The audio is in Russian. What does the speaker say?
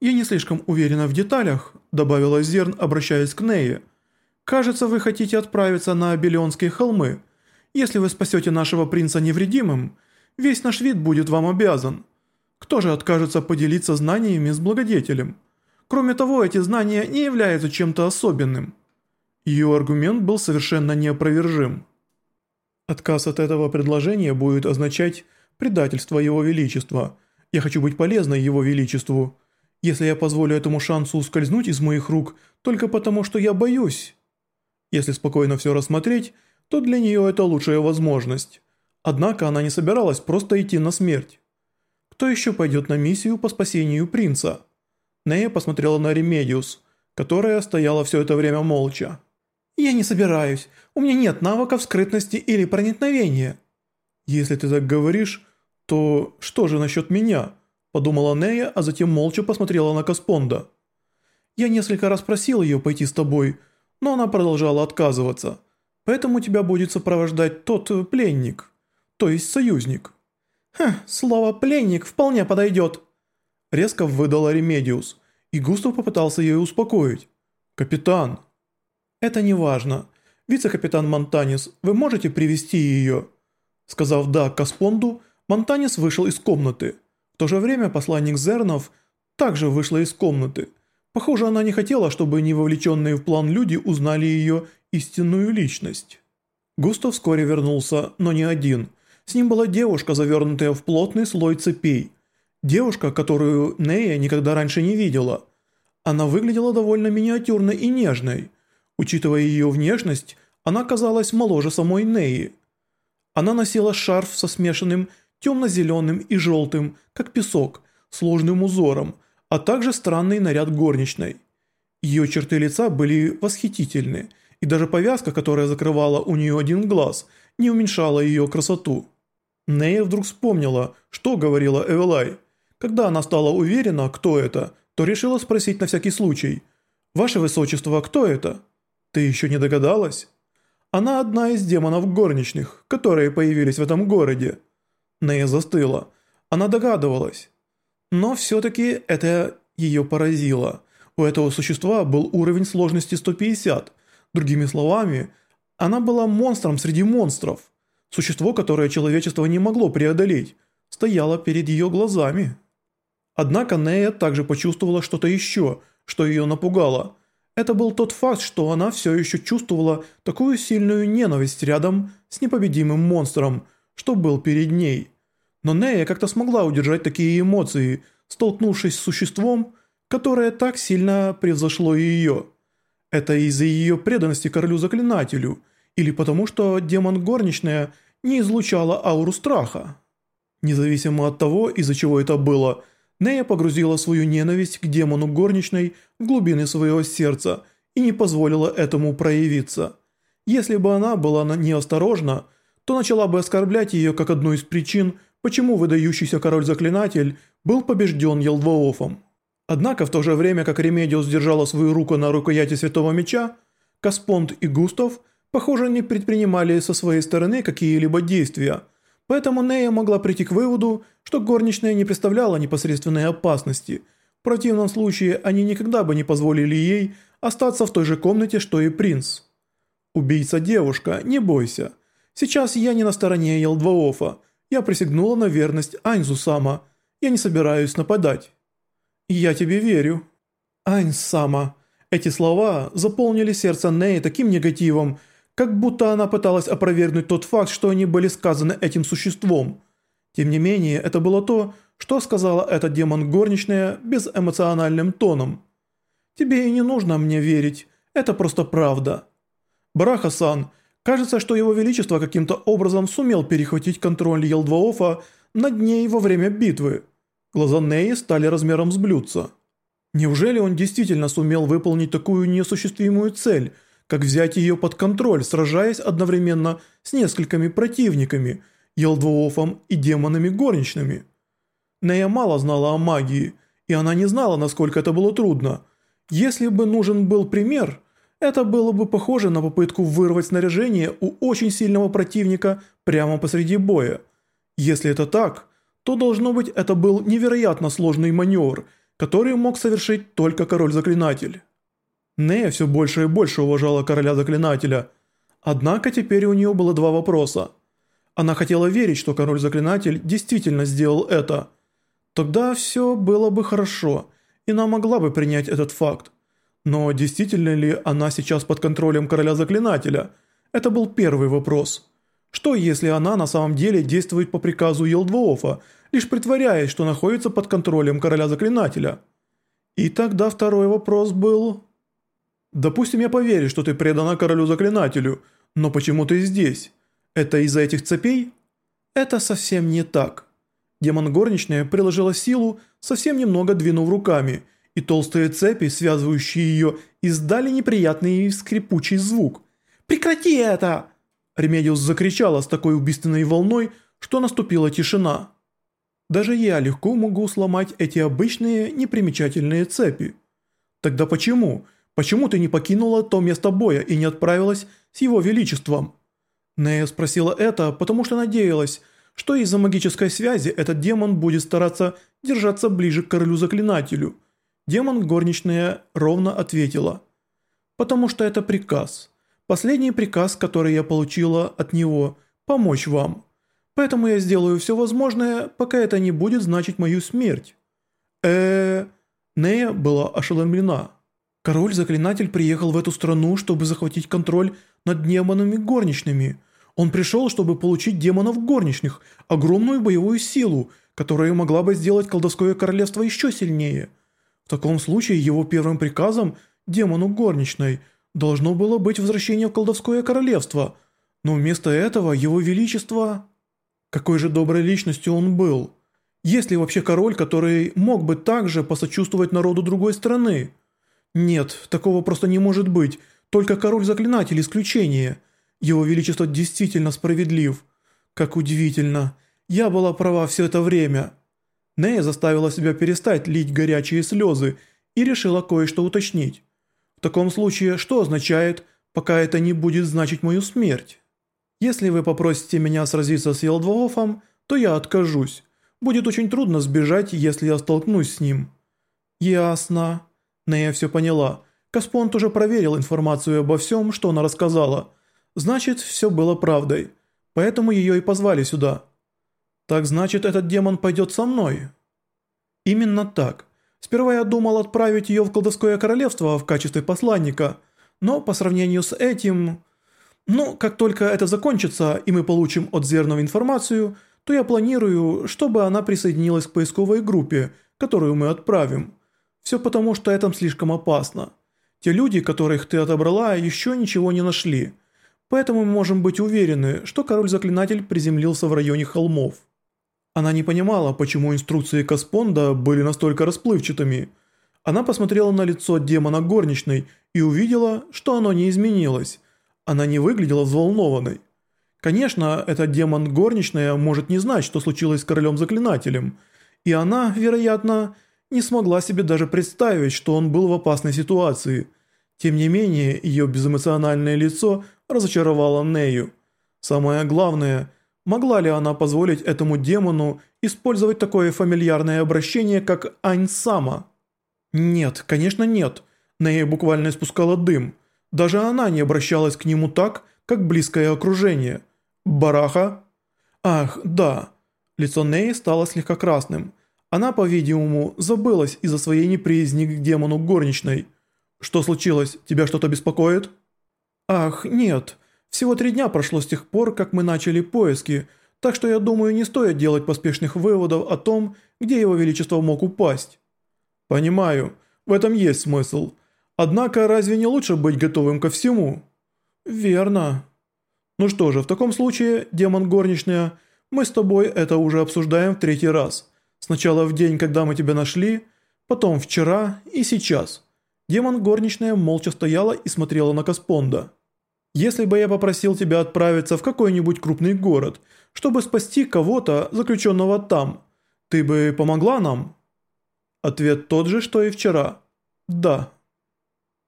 «Я не слишком уверена в деталях», – добавила Зерн, обращаясь к Нее. «Кажется, вы хотите отправиться на Белионские холмы. Если вы спасете нашего принца невредимым, весь наш вид будет вам обязан. Кто же откажется поделиться знаниями с благодетелем? Кроме того, эти знания не являются чем-то особенным». Ее аргумент был совершенно неопровержим. Отказ от этого предложения будет означать предательство Его Величества. Я хочу быть полезной Его Величеству. Если я позволю этому шансу ускользнуть из моих рук только потому, что я боюсь. Если спокойно все рассмотреть, то для нее это лучшая возможность. Однако она не собиралась просто идти на смерть. Кто еще пойдет на миссию по спасению принца? Нея посмотрела на Ремедиус, которая стояла все это время молча. «Я не собираюсь. У меня нет навыков скрытности или проникновения». «Если ты так говоришь, то что же насчет меня?» Подумала Нея, а затем молча посмотрела на Каспонда. «Я несколько раз просил ее пойти с тобой, но она продолжала отказываться. Поэтому тебя будет сопровождать тот э, пленник, то есть союзник». «Хм, слово «пленник» вполне подойдет». Резко выдала Ремедиус, и Густав попытался ее успокоить. «Капитан». «Это не важно. Вице-капитан Монтанис, вы можете привести ее?» Сказав «да» Каспонду, Монтанис вышел из комнаты. В то же время посланник Зернов также вышла из комнаты. Похоже, она не хотела, чтобы невовлеченные в план люди узнали ее истинную личность. Густав вскоре вернулся, но не один. С ним была девушка, завернутая в плотный слой цепей. Девушка, которую Нея никогда раньше не видела. Она выглядела довольно миниатюрной и нежной – Учитывая ее внешность, она казалась моложе самой Неи. Она носила шарф со смешанным темно-зеленым и желтым, как песок, сложным узором, а также странный наряд горничной. Ее черты лица были восхитительны, и даже повязка, которая закрывала у нее один глаз, не уменьшала ее красоту. Нея вдруг вспомнила, что говорила Эвелай. Когда она стала уверена, кто это, то решила спросить на всякий случай. «Ваше Высочество, кто это?» Ты еще не догадалась? Она одна из демонов горничных, которые появились в этом городе. Нея застыла. Она догадывалась. Но все-таки это ее поразило. У этого существа был уровень сложности 150. Другими словами, она была монстром среди монстров. Существо, которое человечество не могло преодолеть, стояло перед ее глазами. Однако Нея также почувствовала что-то еще, что ее напугало – это был тот факт, что она все еще чувствовала такую сильную ненависть рядом с непобедимым монстром, что был перед ней. Но Нея как-то смогла удержать такие эмоции, столкнувшись с существом, которое так сильно превзошло ее. Это из-за ее преданности королю-заклинателю, или потому что демон горничная не излучала ауру страха. Независимо от того, из-за чего это было – Нея погрузила свою ненависть к демону горничной в глубины своего сердца и не позволила этому проявиться. Если бы она была неосторожна, то начала бы оскорблять ее как одну из причин, почему выдающийся король-заклинатель был побежден Елдваофом. Однако в то же время, как Ремедиус держала свою руку на рукояти Святого Меча, Каспонд и Густав, похоже, не предпринимали со своей стороны какие-либо действия – Поэтому Нея могла прийти к выводу, что горничная не представляла непосредственной опасности. В противном случае они никогда бы не позволили ей остаться в той же комнате, что и принц. «Убийца девушка, не бойся. Сейчас я не на стороне Ялдабаофа. Я присягнула на верность Айнзу Сама. Я не собираюсь нападать». «Я тебе верю». «Айнз Сама». Эти слова заполнили сердце Неи таким негативом, как будто она пыталась опровергнуть тот факт, что они были сказаны этим существом. Тем не менее, это было то, что сказала этот демон горничная безэмоциональным тоном. «Тебе и не нужно мне верить, это просто правда». Бараха-сан, кажется, что его величество каким-то образом сумел перехватить контроль Елдваофа над ней во время битвы. Глаза Неи стали размером с блюдца. Неужели он действительно сумел выполнить такую неосуществимую цель – как взять ее под контроль, сражаясь одновременно с несколькими противниками, Елдвоофом и демонами горничными. Нея мало знала о магии, и она не знала, насколько это было трудно. Если бы нужен был пример, это было бы похоже на попытку вырвать снаряжение у очень сильного противника прямо посреди боя. Если это так, то должно быть это был невероятно сложный маневр, который мог совершить только король-заклинатель. Нея все больше и больше уважала короля-заклинателя, однако теперь у нее было два вопроса. Она хотела верить, что король-заклинатель действительно сделал это. Тогда все было бы хорошо, и она могла бы принять этот факт. Но действительно ли она сейчас под контролем короля-заклинателя? Это был первый вопрос. Что если она на самом деле действует по приказу Елдвоофа, лишь притворяясь, что находится под контролем короля-заклинателя? И тогда второй вопрос был... «Допустим, я поверю, что ты предана королю-заклинателю, но почему ты здесь? Это из-за этих цепей?» «Это совсем не так». Демон горничная приложила силу, совсем немного двинув руками, и толстые цепи, связывающие ее, издали неприятный скрипучий звук. «Прекрати это!» Ремедиус закричала с такой убийственной волной, что наступила тишина. Даже я легко могу сломать эти обычные непримечательные цепи. Тогда почему? Почему ты не покинула то место боя и не отправилась с его величеством? Нея спросила это, потому что надеялась, что из-за магической связи этот демон будет стараться держаться ближе к королю-заклинателю. Демон горничная ровно ответила. «Потому что это приказ». Последний приказ, который я получила от него – помочь вам. Поэтому я сделаю все возможное, пока это не будет значить мою смерть. э Нея была ошеломлена. Король-заклинатель приехал в эту страну, чтобы захватить контроль над демонами горничными. Он пришел, чтобы получить демонов горничных, огромную боевую силу, которая могла бы сделать колдовское королевство еще сильнее. В таком случае его первым приказом демону горничной – Должно было быть возвращение в колдовское королевство, но вместо этого его величество... Какой же доброй личностью он был. Есть ли вообще король, который мог бы также посочувствовать народу другой страны? Нет, такого просто не может быть. Только король-заклинатель исключение. Его величество действительно справедлив. Как удивительно. Я была права все это время. Нея заставила себя перестать лить горячие слезы и решила кое-что уточнить. В таком случае, что означает, пока это не будет значить мою смерть? Если вы попросите меня сразиться с Елдвоофом, то я откажусь. Будет очень трудно сбежать, если я столкнусь с ним». «Ясно». Нея все поняла. Каспонт уже проверил информацию обо всем, что она рассказала. Значит, все было правдой. Поэтому ее и позвали сюда. «Так значит, этот демон пойдет со мной?» «Именно так. Сперва я думал отправить ее в колдовское королевство в качестве посланника, но по сравнению с этим... Ну, как только это закончится и мы получим от Зернова информацию, то я планирую, чтобы она присоединилась к поисковой группе, которую мы отправим. Все потому, что это слишком опасно. Те люди, которых ты отобрала, еще ничего не нашли. Поэтому мы можем быть уверены, что король-заклинатель приземлился в районе холмов. Она не понимала, почему инструкции Каспонда были настолько расплывчатыми. Она посмотрела на лицо демона горничной и увидела, что оно не изменилось. Она не выглядела взволнованной. Конечно, этот демон горничная может не знать, что случилось с королем-заклинателем, и она, вероятно, не смогла себе даже представить, что он был в опасной ситуации. Тем не менее, ее безэмоциональное лицо разочаровало Нею. Самое главное – Могла ли она позволить этому демону использовать такое фамильярное обращение, как Ань-Сама? Нет, конечно нет. Нея буквально испускала дым. Даже она не обращалась к нему так, как близкое окружение. Бараха? Ах, да. Лицо Неи стало слегка красным. Она, по-видимому, забылась из-за своей неприязни к демону горничной. Что случилось? Тебя что-то беспокоит? Ах, нет. Всего три дня прошло с тех пор, как мы начали поиски, так что я думаю, не стоит делать поспешных выводов о том, где его величество мог упасть». «Понимаю, в этом есть смысл. Однако разве не лучше быть готовым ко всему?» «Верно». «Ну что же, в таком случае, демон горничная, мы с тобой это уже обсуждаем в третий раз. Сначала в день, когда мы тебя нашли, потом вчера и сейчас». Демон горничная молча стояла и смотрела на Каспонда. Если бы я попросил тебя отправиться в какой-нибудь крупный город, чтобы спасти кого-то, заключенного там, ты бы помогла нам?» Ответ тот же, что и вчера. «Да».